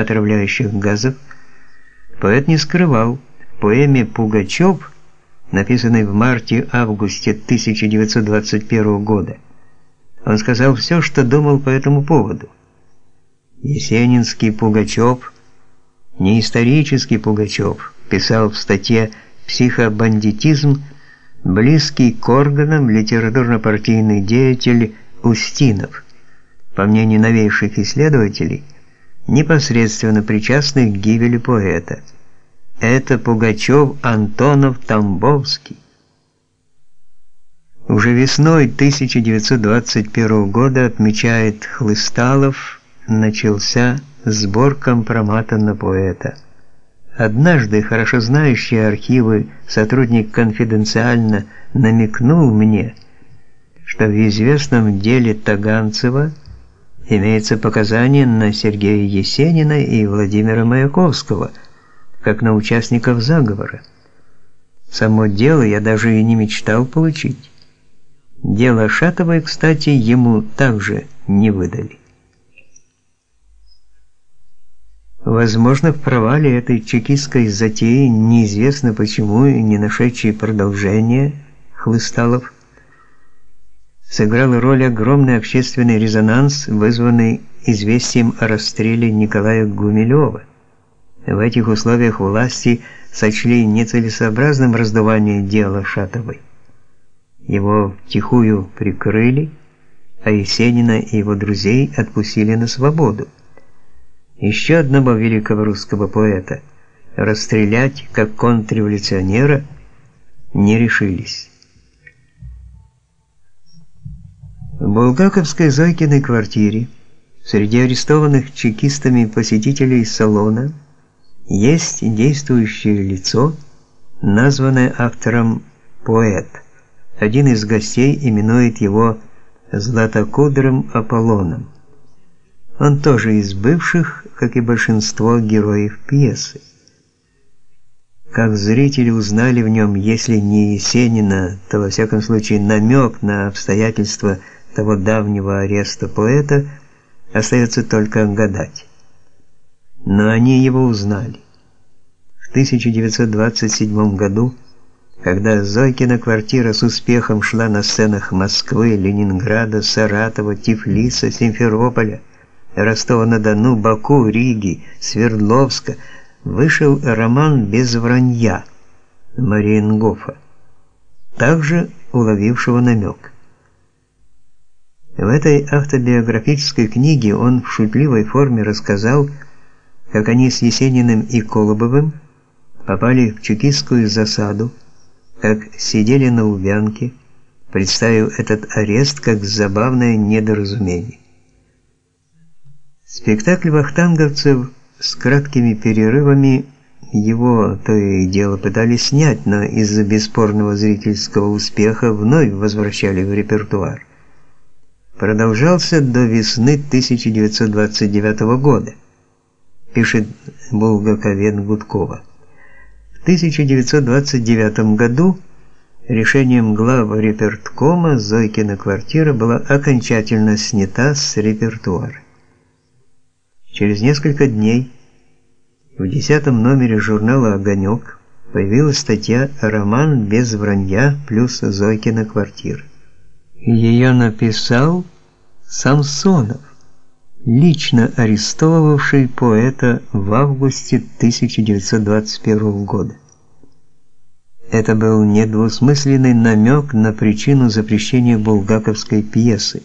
отравляющих газов, поэт не скрывал, в поэме «Пугачев», написанной в марте-августе 1921 года, он сказал все, что думал по этому поводу. Есенинский Пугачев, не исторический Пугачев, писал в статье «Психобандитизм», близкий к органам литературно-партийный деятель Устинов, по мнению новейших исследователей, непосредственно причастный к гибели поэта. Это Пугачев, Антонов, Тамбовский. Уже весной 1921 года, отмечает Хлысталов, начался сбор компромата на поэта. Однажды хорошо знающий архивы сотрудник конфиденциально намекнул мне, что в известном деле Таганцева имеется показания на Сергея Есенина и Владимира Маяковского, как на участников заговора. Само дело я даже и не мечтал получить. Дело Шатовой, кстати, ему также не выдали. Возможно, в провале этой чекистской затеи, неизвестно почему и не нашедшей продолжения, Хлысталов сыграл роль огромный общественный резонанс, вызванный известием о расстреле Николая Гумилева. В этих условиях власти сочли нецелесообразным раздувание дела Шатовой. Его втихую прикрыли, а Есенина и его друзей отпустили на свободу еще одного великого русского поэта расстрелять как контрреволюционера не решились. В Булгаковской Зойкиной квартире среди арестованных чекистами посетителей салона есть действующее лицо, названное автором поэт. Один из гостей именует его Златокудрым Аполлоном. Он тоже из бывших, как и большинство героев пьесы. Как зрители узнали в нем, если не Есенина, то во всяком случае намек на обстоятельства того давнего ареста поэта, остается только гадать. Но они его узнали. В 1927 году, когда Зойкина квартира с успехом шла на сценах Москвы, Ленинграда, Саратова, Тифлиса, Симферополя, Ростова-на-Дону, Баку, Риги, Свердловска вышел роман «Без вранья» Мариенгофа, также уловившего намек. В этой автобиографической книге он в шутливой форме рассказал, как они с Есениным и Колобовым попали в чекистскую засаду, как сидели на Лубянке, представив этот арест как забавное недоразумение. Спектакль вахтанговцев с краткими перерывами его то и дело пытались снять, но из-за бесспорного зрительского успеха вновь возвращали в репертуар. Продолжался до весны 1929 года, пишет Булгаковен Гудкова. В 1929 году решением главы реперткома Зойкина квартира была окончательно снята с репертуара. Через несколько дней в десятом номере журнала «Огонек» появилась статья «Роман без вранья плюс Зойкина квартира». Ее написал Самсонов, лично арестовывавший поэта в августе 1921 года. Это был недвусмысленный намек на причину запрещения булгаковской пьесы.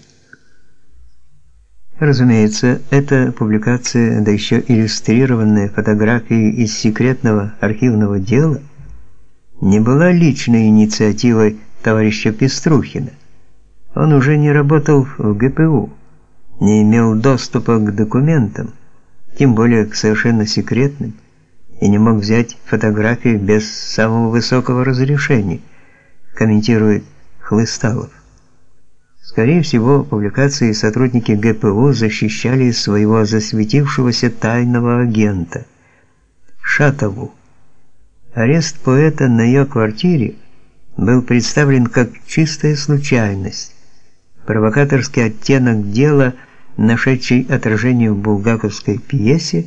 Разумеется, эта публикация, да еще иллюстрированная фотографией из секретного архивного дела, не была личной инициативой товарища Пеструхина. Он уже не работал в ГПУ, не имел доступа к документам, тем более к совершенно секретным, и не мог взять фотографии без самого высокого разрешения, комментирует Хлысталов. Скорее всего, публикации сотрудники ГПУ защищали своего засветившегося тайного агента Шатову. Арест поэта на ее квартире был представлен как чистая случайность. Провокаторский оттенок дела, нашедший отражение в булгаковской пьесе,